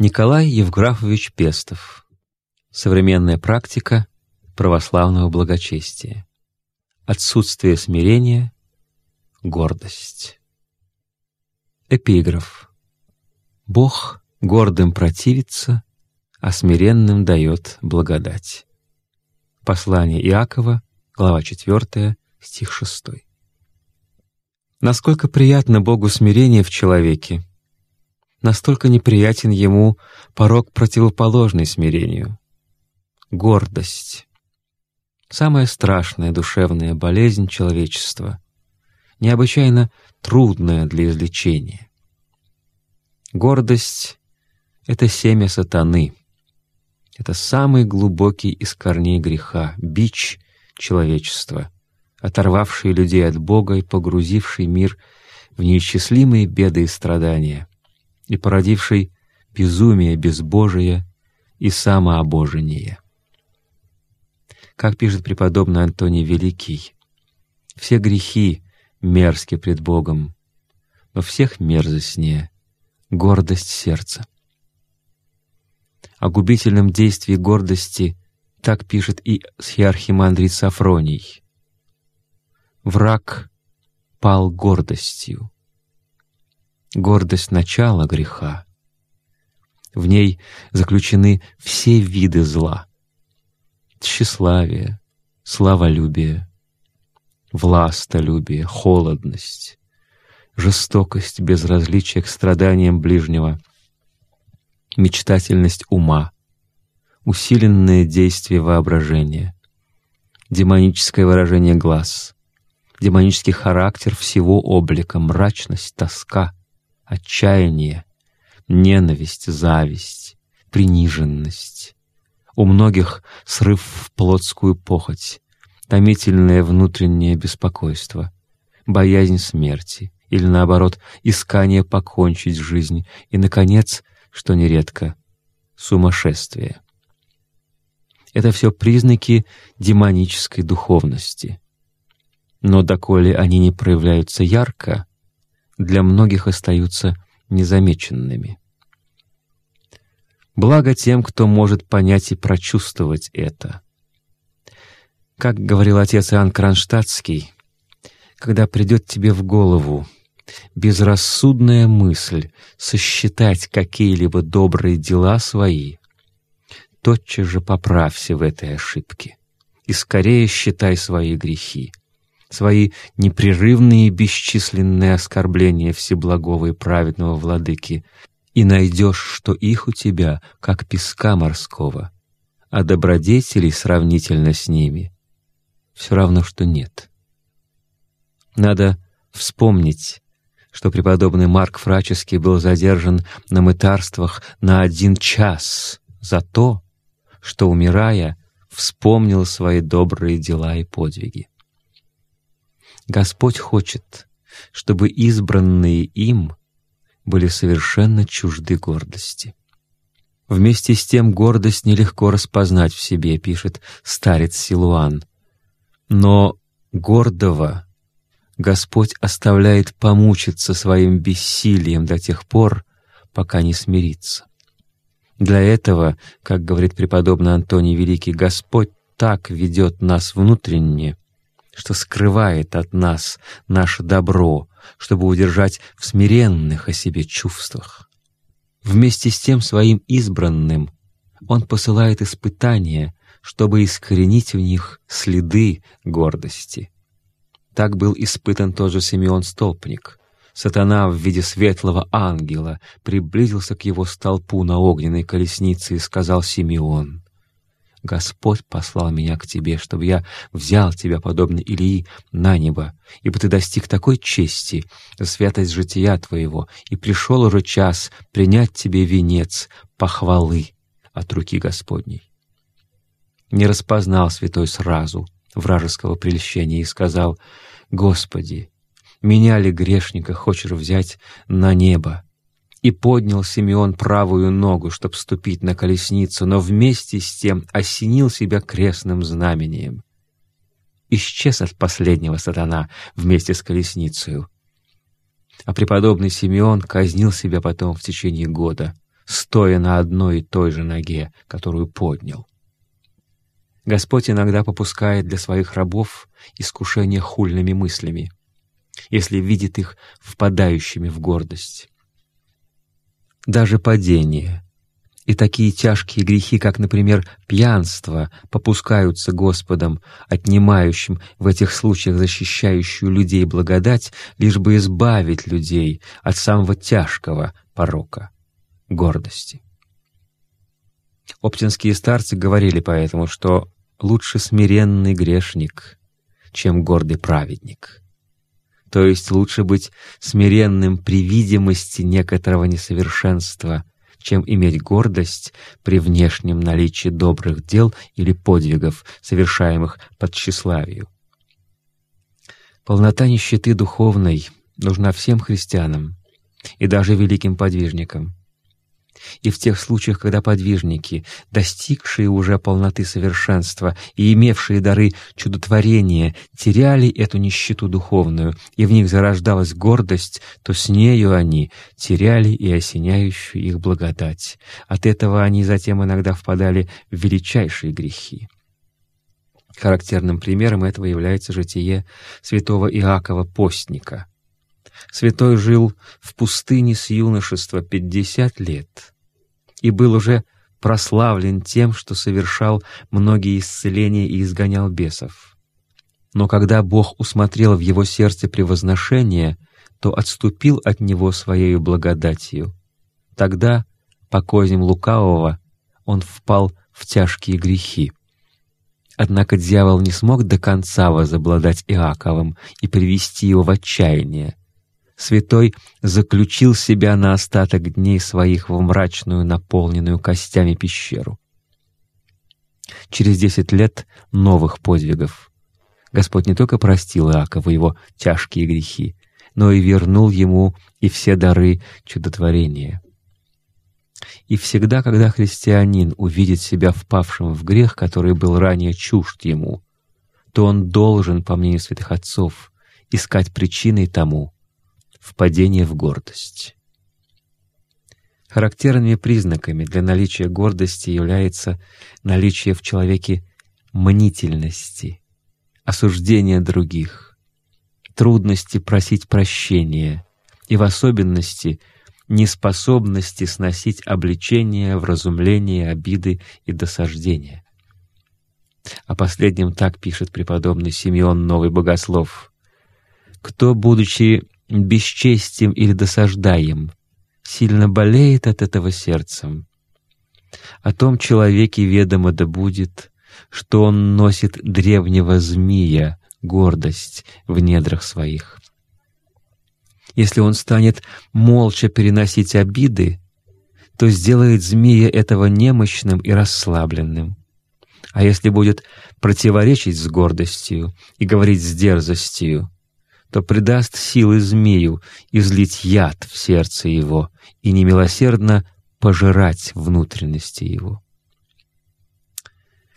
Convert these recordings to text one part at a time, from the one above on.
Николай Евграфович Пестов. Современная практика православного благочестия. Отсутствие смирения, гордость. Эпиграф. Бог гордым противится, а смиренным дает благодать. Послание Иакова, глава 4, стих 6. Насколько приятно Богу смирение в человеке, настолько неприятен ему порог противоположный смирению — гордость. Самая страшная душевная болезнь человечества, необычайно трудная для излечения. Гордость — это семя сатаны, это самый глубокий из корней греха, бич человечества, оторвавший людей от Бога и погрузивший мир в неисчислимые беды и страдания и породивший безумие безбожие и самообожение. Как пишет преподобный Антоний Великий, «Все грехи мерзки пред Богом, но всех мерзостнее — гордость сердца». О губительном действии гордости так пишет и схиархимандрит Сафроний. «Враг пал гордостью, гордость — начала греха. В ней заключены все виды зла — тщеславие, славолюбие, властолюбие, холодность, жестокость, безразличие к страданиям ближнего, мечтательность ума, усиленное действие воображения, демоническое выражение глаз, демонический характер всего облика, мрачность, тоска — отчаяние, ненависть, зависть, приниженность. У многих срыв в плотскую похоть, томительное внутреннее беспокойство, боязнь смерти или, наоборот, искание покончить жизнь и, наконец, что нередко, сумасшествие. Это все признаки демонической духовности. Но доколе они не проявляются ярко, для многих остаются незамеченными. Благо тем, кто может понять и прочувствовать это. Как говорил отец Иоанн Кронштадтский, когда придет тебе в голову безрассудная мысль сосчитать какие-либо добрые дела свои, тотчас же поправься в этой ошибке и скорее считай свои грехи, свои непрерывные бесчисленные оскорбления Всеблагого и праведного Владыки, и найдешь, что их у тебя, как песка морского, а добродетелей сравнительно с ними все равно, что нет. Надо вспомнить, что преподобный Марк Фраческий был задержан на мытарствах на один час за то, что, умирая, вспомнил свои добрые дела и подвиги. Господь хочет, чтобы избранные им были совершенно чужды гордости. Вместе с тем гордость нелегко распознать в себе, пишет старец Силуан. Но гордого Господь оставляет помучиться своим бессилием до тех пор, пока не смирится. Для этого, как говорит преподобный Антоний Великий, Господь так ведет нас внутренне, что скрывает от нас наше добро, чтобы удержать в смиренных о себе чувствах. Вместе с тем своим избранным Он посылает испытания, чтобы искоренить в них следы гордости. Так был испытан тот же Симеон Столпник. Сатана в виде светлого ангела приблизился к его столпу на огненной колеснице и сказал Симеон, Господь послал меня к тебе, чтобы я взял тебя, подобно Илии, на небо, ибо ты достиг такой чести за святость жития твоего, и пришел уже час принять тебе венец похвалы от руки Господней. Не распознал святой сразу вражеского прельщения и сказал, «Господи, меня ли грешника хочешь взять на небо?» И поднял Симеон правую ногу, чтоб ступить на колесницу, но вместе с тем осенил себя крестным знамением. Исчез от последнего сатана вместе с колесницей. А преподобный Симеон казнил себя потом в течение года, стоя на одной и той же ноге, которую поднял. Господь иногда попускает для своих рабов искушение хульными мыслями, если видит их впадающими в гордость. Даже падение и такие тяжкие грехи, как, например, пьянство, попускаются Господом, отнимающим в этих случаях защищающую людей благодать, лишь бы избавить людей от самого тяжкого порока — гордости. Оптинские старцы говорили поэтому, что лучше смиренный грешник, чем гордый праведник. То есть лучше быть смиренным при видимости некоторого несовершенства — чем иметь гордость при внешнем наличии добрых дел или подвигов, совершаемых под тщеславию. Полнота нищеты духовной нужна всем христианам и даже великим подвижникам и в тех случаях, когда подвижники, достигшие уже полноты совершенства и имевшие дары чудотворения, теряли эту нищету духовную, и в них зарождалась гордость, то с нею они теряли и осеняющую их благодать. От этого они затем иногда впадали в величайшие грехи. Характерным примером этого является житие святого Иакова Постника — Святой жил в пустыне с юношества пятьдесят лет и был уже прославлен тем, что совершал многие исцеления и изгонял бесов. Но когда Бог усмотрел в его сердце превозношение, то отступил от него своей благодатью. Тогда, по козням лукавого, он впал в тяжкие грехи. Однако дьявол не смог до конца возобладать Иаковым и привести его в отчаяние святой заключил себя на остаток дней своих в мрачную, наполненную костями пещеру. Через десять лет новых подвигов Господь не только простил Иакову его тяжкие грехи, но и вернул ему и все дары чудотворения. И всегда, когда христианин увидит себя впавшим в грех, который был ранее чужд ему, то он должен, по мнению святых отцов, искать причиной тому впадение в гордость. Характерными признаками для наличия гордости является наличие в человеке мнительности, осуждения других, трудности просить прощения и в особенности неспособности сносить обличения, вразумления, обиды и досаждения. О последнем так пишет преподобный Симеон Новый Богослов. «Кто, будучи бесчестием или досаждаем, сильно болеет от этого сердцем. О том человеке ведомо да будет, что он носит древнего змея, гордость в недрах своих. Если он станет молча переносить обиды, то сделает змея этого немощным и расслабленным. А если будет противоречить с гордостью и говорить с дерзостью, то придаст силы змею излить яд в сердце его и немилосердно пожирать внутренности его.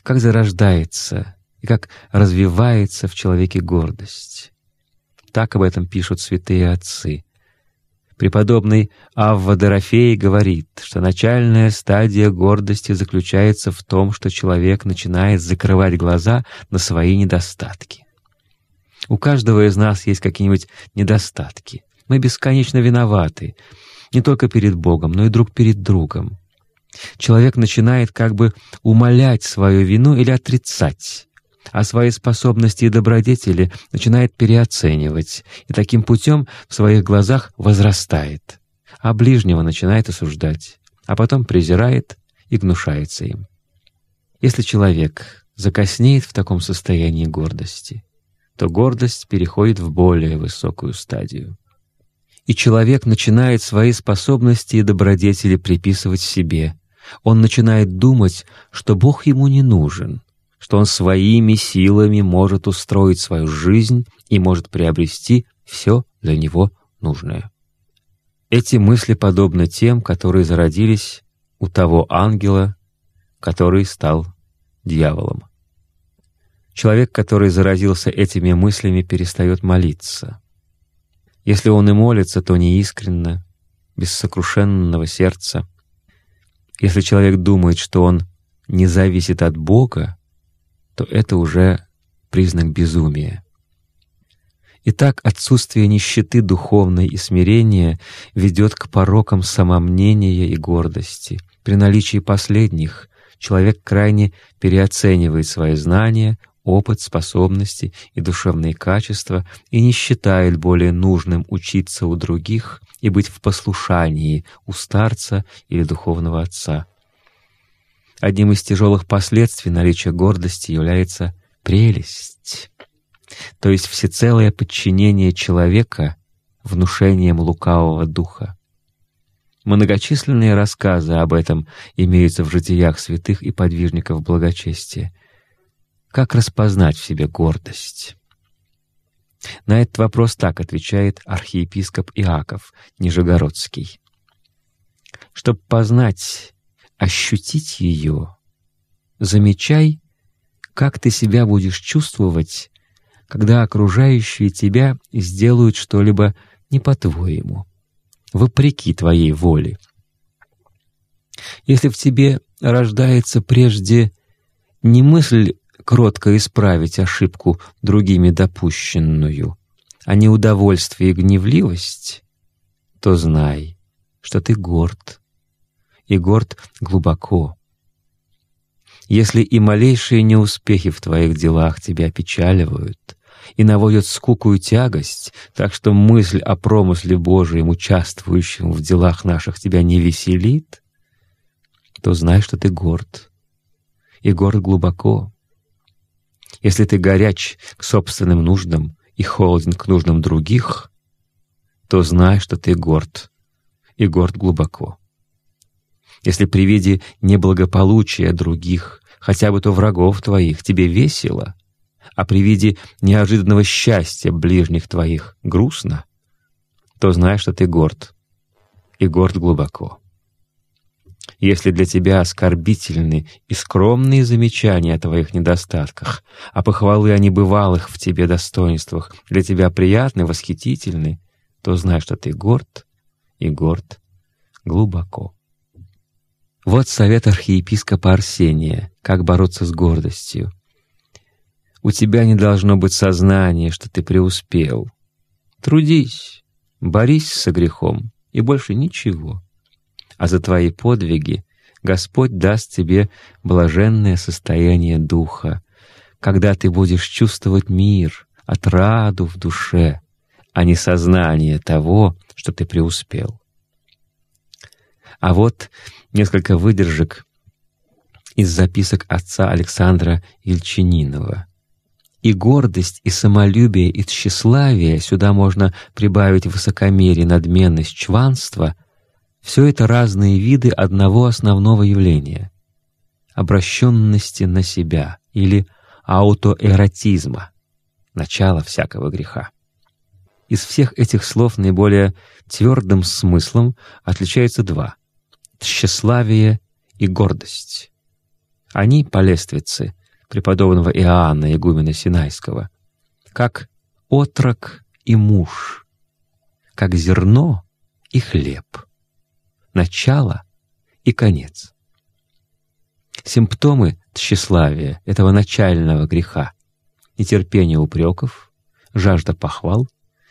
Как зарождается и как развивается в человеке гордость. Так об этом пишут святые отцы. Преподобный Авва Дорофей говорит, что начальная стадия гордости заключается в том, что человек начинает закрывать глаза на свои недостатки. У каждого из нас есть какие-нибудь недостатки. Мы бесконечно виноваты, не только перед Богом, но и друг перед другом. Человек начинает как бы умолять свою вину или отрицать, а свои способности и добродетели начинает переоценивать, и таким путем в своих глазах возрастает, а ближнего начинает осуждать, а потом презирает и гнушается им. Если человек закоснеет в таком состоянии гордости, то гордость переходит в более высокую стадию. И человек начинает свои способности и добродетели приписывать себе. Он начинает думать, что Бог ему не нужен, что он своими силами может устроить свою жизнь и может приобрести все для него нужное. Эти мысли подобны тем, которые зародились у того ангела, который стал дьяволом. Человек, который заразился этими мыслями, перестает молиться. Если он и молится, то неискренно, без сокрушенного сердца. Если человек думает, что он не зависит от Бога, то это уже признак безумия. Итак, отсутствие нищеты духовной и смирения ведет к порокам самомнения и гордости. При наличии последних человек крайне переоценивает свои знания, опыт, способности и душевные качества и не считает более нужным учиться у других и быть в послушании у старца или духовного отца. Одним из тяжелых последствий наличия гордости является прелесть, то есть всецелое подчинение человека внушением лукавого духа. Многочисленные рассказы об этом имеются в житиях святых и подвижников благочестия. Как распознать в себе гордость? На этот вопрос так отвечает архиепископ Иаков Нижегородский. Чтобы познать, ощутить ее, замечай, как ты себя будешь чувствовать, когда окружающие тебя сделают что-либо не по-твоему, вопреки твоей воле. Если в тебе рождается прежде не мысль кротко исправить ошибку другими допущенную, а не удовольствие и гневливость, то знай, что ты горд, и горд глубоко. Если и малейшие неуспехи в твоих делах тебя опечаливают и наводят скуку и тягость, так что мысль о промысле Божьем, участвующем в делах наших, тебя не веселит, то знай, что ты горд, и горд глубоко. Если ты горяч к собственным нуждам и холоден к нуждам других, то знай, что ты горд, и горд глубоко. Если при виде неблагополучия других, хотя бы то врагов твоих, тебе весело, а при виде неожиданного счастья ближних твоих грустно, то знай, что ты горд, и горд глубоко. Если для тебя оскорбительны и скромные замечания о твоих недостатках, а похвалы о небывалых в тебе достоинствах для тебя приятны, восхитительны, то знай, что ты горд и горд глубоко. Вот совет архиепископа Арсения, как бороться с гордостью. У тебя не должно быть сознания, что ты преуспел. Трудись, борись со грехом, и больше ничего а за твои подвиги Господь даст тебе блаженное состояние духа, когда ты будешь чувствовать мир, отраду в душе, а не сознание того, что ты преуспел. А вот несколько выдержек из записок отца Александра Ильчининова. И гордость, и самолюбие, и тщеславие, сюда можно прибавить высокомерие, надменность, чванство — все это разные виды одного основного явления — обращенности на себя или аутоэротизма, начало всякого греха. Из всех этих слов наиболее твердым смыслом отличаются два — тщеславие и гордость. Они — полествицы преподобного Иоанна, игумена Синайского, как отрок и муж, как зерно и хлеб — начало и конец. Симптомы тщеславия этого начального греха — нетерпение упреков, жажда похвал,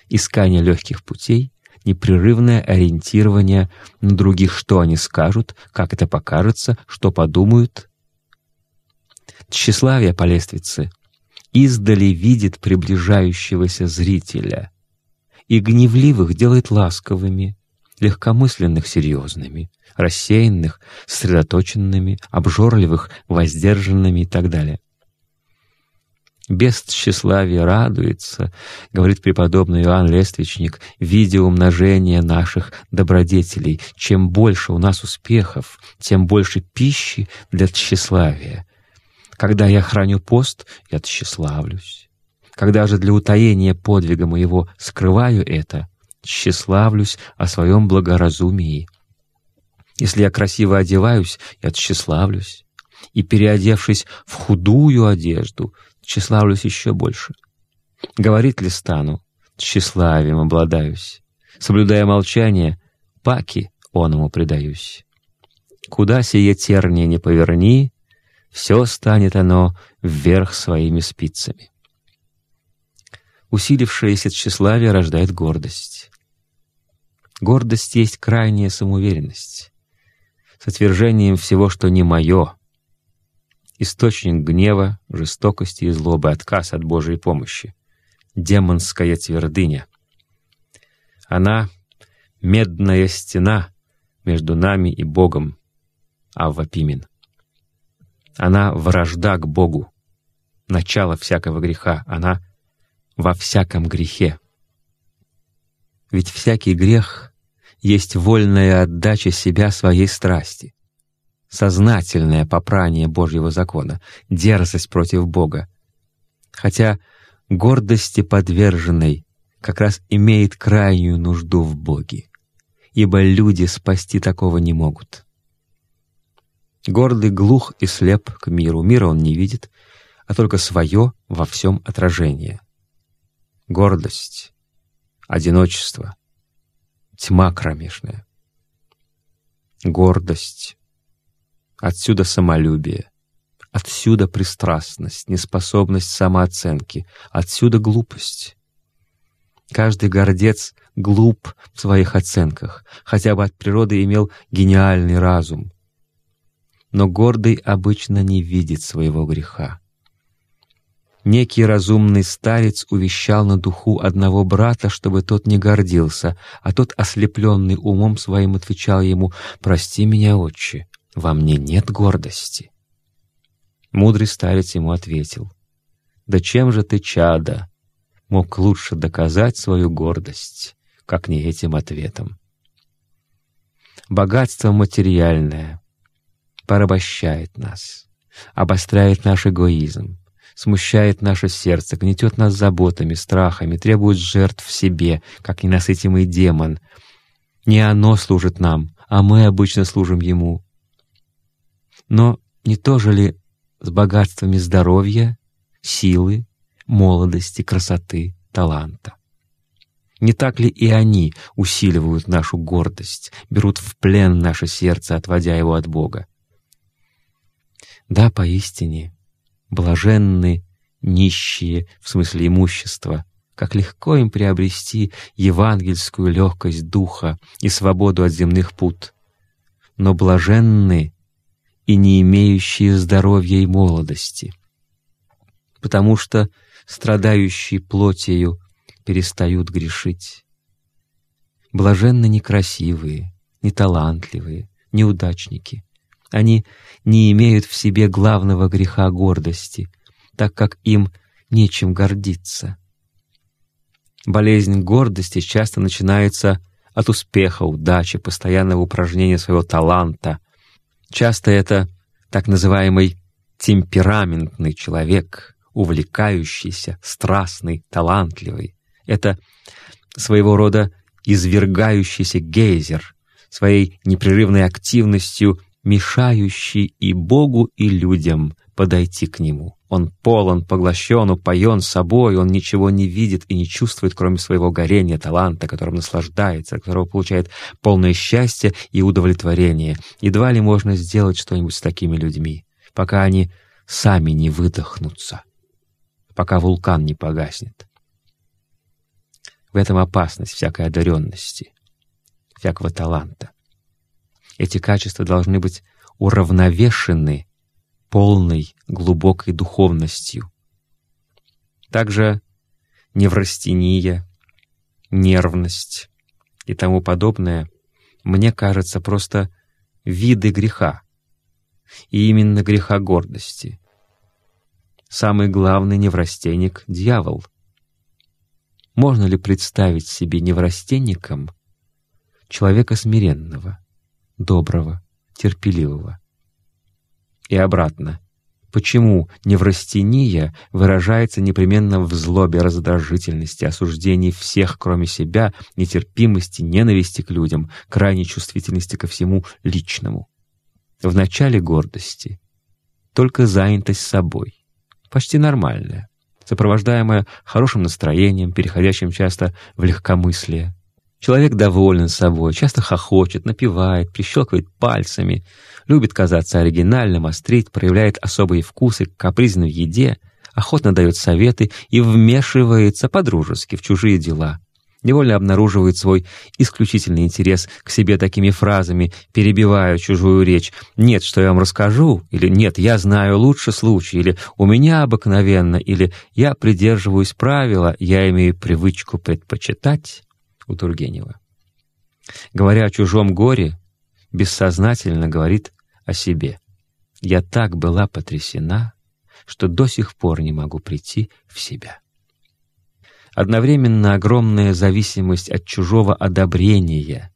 искание легких путей, непрерывное ориентирование на других, что они скажут, как это покажется, что подумают. Тщеславие по лествице издали видит приближающегося зрителя и гневливых делает ласковыми, легкомысленных — серьезными, рассеянных — сосредоточенными, обжорливых — воздержанными и так далее. «Без тщеславия радуется», — говорит преподобный Иоанн Лествичник, «видя умножение наших добродетелей. Чем больше у нас успехов, тем больше пищи для тщеславия. Когда я храню пост, я тщеславлюсь. Когда же для утаения подвига моего скрываю это, тщеславлюсь о своем благоразумии. Если я красиво одеваюсь, я тщеславлюсь, и, переодевшись в худую одежду, тщеславлюсь еще больше. Говорит ли стану, тщеславием обладаюсь, соблюдая молчание, паки он ему предаюсь. Куда сие терние не поверни, все станет оно вверх своими спицами. Усилившееся тщеславие рождает гордость. Гордость есть крайняя самоуверенность, с отвержением всего, что не мое, источник гнева, жестокости и злобы, отказ от Божьей помощи, демонская твердыня. Она — медная стена между нами и Богом, Авва Пимен. Она — вражда к Богу, начало всякого греха, она — во всяком грехе. Ведь всякий грех есть вольная отдача себя своей страсти, сознательное попрание Божьего закона, дерзость против Бога. Хотя гордости подверженной как раз имеет крайнюю нужду в Боге, ибо люди спасти такого не могут. Гордый глух и слеп к миру, мира он не видит, а только свое во всем отражение. Гордость, одиночество, тьма кромешная. Гордость, Отсюда самолюбие, отсюда пристрастность, неспособность самооценки, отсюда глупость. Каждый гордец глуп в своих оценках, хотя бы от природы имел гениальный разум. Но гордый обычно не видит своего греха. Некий разумный старец увещал на духу одного брата, чтобы тот не гордился, а тот, ослепленный умом своим, отвечал ему «Прости меня, отче, во мне нет гордости. Мудрый старец ему ответил, «Да чем же ты, чада, мог лучше доказать свою гордость, как не этим ответом?» Богатство материальное порабощает нас, обостряет наш эгоизм, смущает наше сердце, гнетет нас заботами, страхами, требует жертв в себе, как ненасытимый демон. Не оно служит нам, а мы обычно служим ему. Но не то же ли с богатствами здоровья, силы, молодости, красоты, таланта? Не так ли и они усиливают нашу гордость, берут в плен наше сердце, отводя его от Бога? Да, поистине, блаженны нищие в смысле имущества, как легко им приобрести евангельскую легкость духа и свободу от земных пут. Но блаженны и не имеющие здоровья и молодости, потому что страдающие плотью перестают грешить. Блаженны некрасивые, неталантливые, неудачники. Они не имеют в себе главного греха гордости, так как им нечем гордиться. Болезнь гордости часто начинается от успеха, удачи, постоянного упражнения своего таланта — Часто это так называемый темпераментный человек, увлекающийся, страстный, талантливый. Это своего рода извергающийся гейзер, своей непрерывной активностью мешающий и Богу, и людям подойти к Нему. Он полон, поглощен, упоен собой, он ничего не видит и не чувствует, кроме своего горения, таланта, которым наслаждается, от которого получает полное счастье и удовлетворение. Едва ли можно сделать что-нибудь с такими людьми, пока они сами не выдохнутся, пока вулкан не погаснет. В этом опасность всякой одаренности, всякого таланта. Эти качества должны быть уравновешены полной глубокой духовностью. Также неврастения, нервность и тому подобное, мне кажется, просто виды греха, и именно греха гордости. Самый главный неврастенник — дьявол. Можно ли представить себе неврастенником человека смиренного, доброго, терпеливого? и обратно. Почему неврастения выражается непременно в злобе, раздражительности, осуждении всех, кроме себя, нетерпимости, ненависти к людям, крайней чувствительности ко всему личному? В начале гордости только занятость собой, почти нормальная, сопровождаемая хорошим настроением, переходящим часто в легкомыслие. Человек доволен собой, часто хохочет, напевает, прищелкивает пальцами, любит казаться оригинальным, острить, проявляет особые вкусы к капризной еде, охотно дает советы и вмешивается по-дружески в чужие дела. Невольно обнаруживает свой исключительный интерес к себе такими фразами, перебивая чужую речь «нет, что я вам расскажу» или «нет, я знаю лучше случай» или «у меня обыкновенно» или «я придерживаюсь правила, я имею привычку предпочитать» у Тургенева. Говоря о чужом горе, бессознательно говорит о себе. «Я так была потрясена, что до сих пор не могу прийти в себя». Одновременно огромная зависимость от чужого одобрения,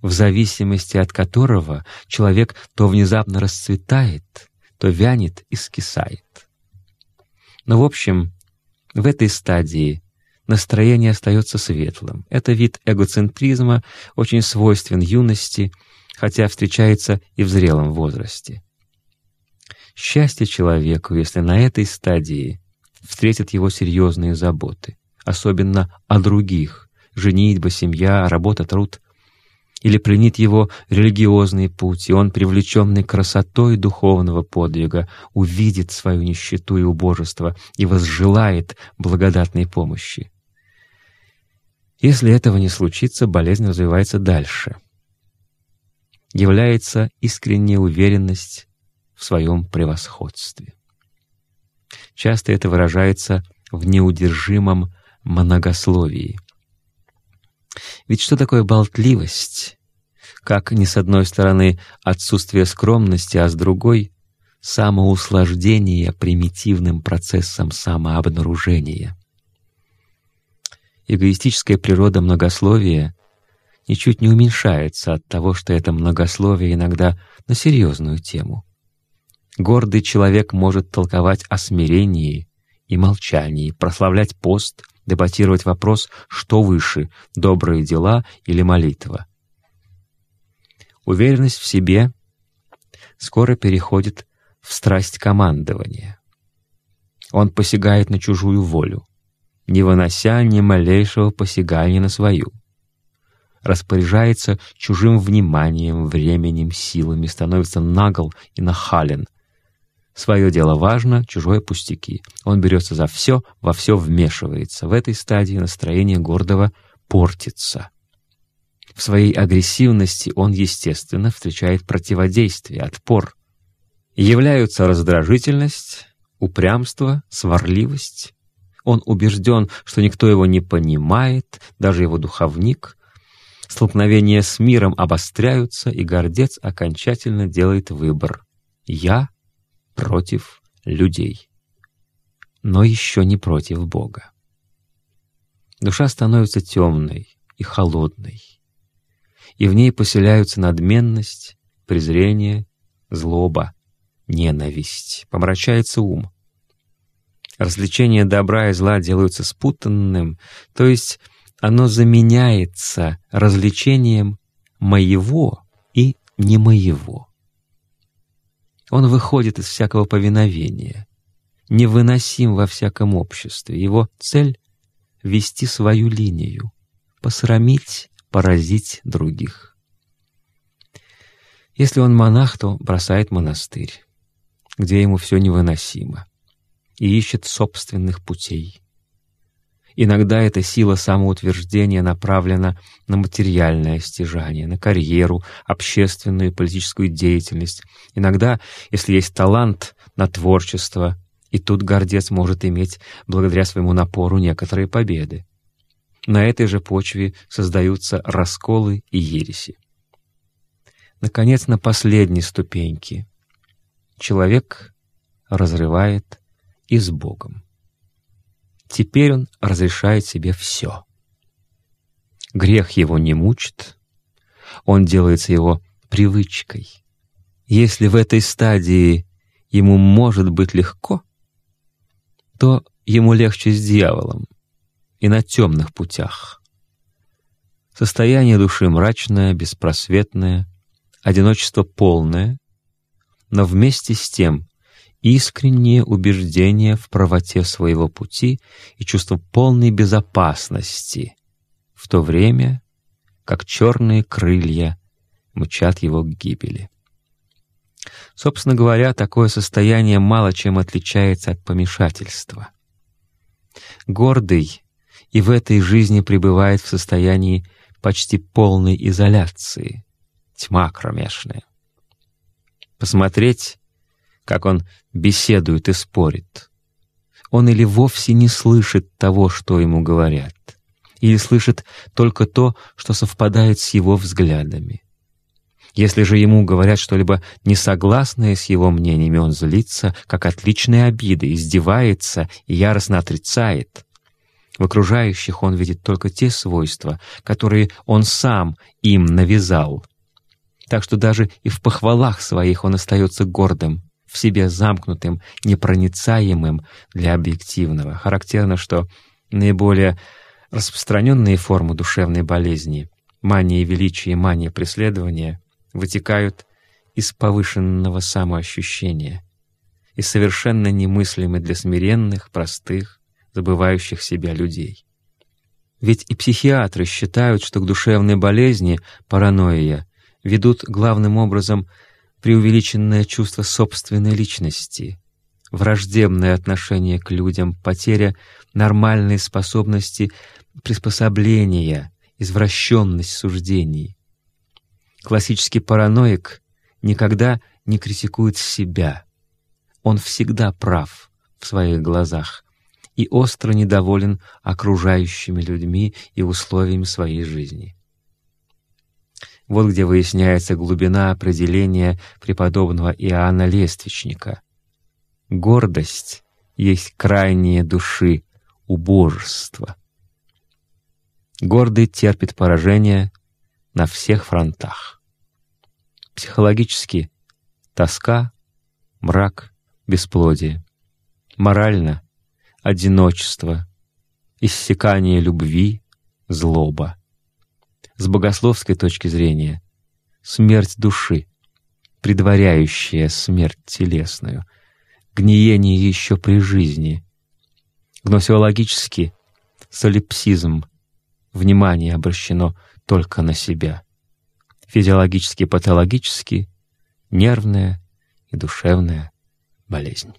в зависимости от которого человек то внезапно расцветает, то вянет и скисает. Но, в общем, в этой стадии настроение остается светлым. Это вид эгоцентризма, очень свойствен юности, хотя встречается и в зрелом возрасте. Счастье человеку, если на этой стадии встретят его серьезные заботы, особенно о других, женитьба, семья, работа, труд, или пленит его религиозный путь, и он, привлеченный красотой духовного подвига, увидит свою нищету и убожество и возжелает благодатной помощи. Если этого не случится, болезнь развивается дальше. Является искренняя уверенность в своем превосходстве. Часто это выражается в неудержимом многословии. Ведь что такое болтливость? Как ни с одной стороны отсутствие скромности, а с другой — самоуслаждение примитивным процессом самообнаружения — эгоистическая природа многословия ничуть не уменьшается от того, что это многословие иногда на серьезную тему. Гордый человек может толковать о смирении и молчании, прославлять пост, дебатировать вопрос, что выше — добрые дела или молитва. Уверенность в себе скоро переходит в страсть командования. Он посягает на чужую волю, не вынося ни малейшего посягания на свою. Распоряжается чужим вниманием, временем, силами, становится нагл и нахален. Свое дело важно, чужое пустяки. Он берется за все, во все вмешивается. В этой стадии настроение гордого портится. В своей агрессивности он, естественно, встречает противодействие, отпор. Являются раздражительность, упрямство, сварливость, он убежден, что никто его не понимает, даже его духовник. Столкновения с миром обостряются, и гордец окончательно делает выбор. «Я против людей» но еще не против Бога. Душа становится темной и холодной, и в ней поселяются надменность, презрение, злоба, ненависть, помрачается ум развлечения добра и зла делаются спутанным, то есть оно заменяется развлечением моего и не моего. Он выходит из всякого повиновения, невыносим во всяком обществе. Его цель — вести свою линию, посрамить, поразить других. Если он монах, то бросает монастырь, где ему все невыносимо и ищет собственных путей. Иногда эта сила самоутверждения направлена на материальное стяжание, на карьеру, общественную и политическую деятельность. Иногда, если есть талант, на творчество, и тут гордец может иметь, благодаря своему напору, некоторые победы. На этой же почве создаются расколы и ереси. Наконец, на последней ступеньке человек разрывает и с Богом. Теперь он разрешает себе все. Грех его не мучит, он делается его привычкой. Если в этой стадии ему может быть легко, то ему легче с дьяволом и на темных путях. Состояние души мрачное, беспросветное, одиночество полное, но вместе с тем искреннее убеждение в правоте своего пути и чувство полной безопасности в то время, как черные крылья мчат его к гибели. Собственно говоря, такое состояние мало чем отличается от помешательства. Гордый и в этой жизни пребывает в состоянии почти полной изоляции, тьма кромешная. Посмотреть, как он беседует и спорит. Он или вовсе не слышит того, что ему говорят, или слышит только то, что совпадает с его взглядами. Если же ему говорят что-либо несогласное с его мнениями, он злится, как от личной обиды, издевается и яростно отрицает. В окружающих он видит только те свойства, которые он сам им навязал. Так что даже и в похвалах своих он остается гордым, в себе замкнутым, непроницаемым для объективного. Характерно, что наиболее распространенные формы душевной болезни — мания величия и мания преследования вытекают из повышенного самоощущения и совершенно немыслимы для смиренных, простых, забывающих себя людей. Ведь и психиатры считают, что к душевной болезни, паранойя, ведут главным образом преувеличенное чувство собственной личности, враждебное отношение к людям, потеря нормальной способности приспособления, извращенность суждений. Классический параноик никогда не критикует себя. Он всегда прав в своих глазах и остро недоволен окружающими людьми и условиями своей жизни. Вот где выясняется глубина определения преподобного Иоанна Лествичника. Гордость есть крайние души убожества. Гордый терпит поражение на всех фронтах. Психологически — тоска, мрак, бесплодие. Морально — одиночество, иссякание любви, злоба. С богословской точки зрения — смерть души, предваряющая смерть телесную, гниение еще при жизни. Гносеологически — солипсизм, внимание обращено — только на себя. Физиологически, патологически, нервная и душевная болезнь.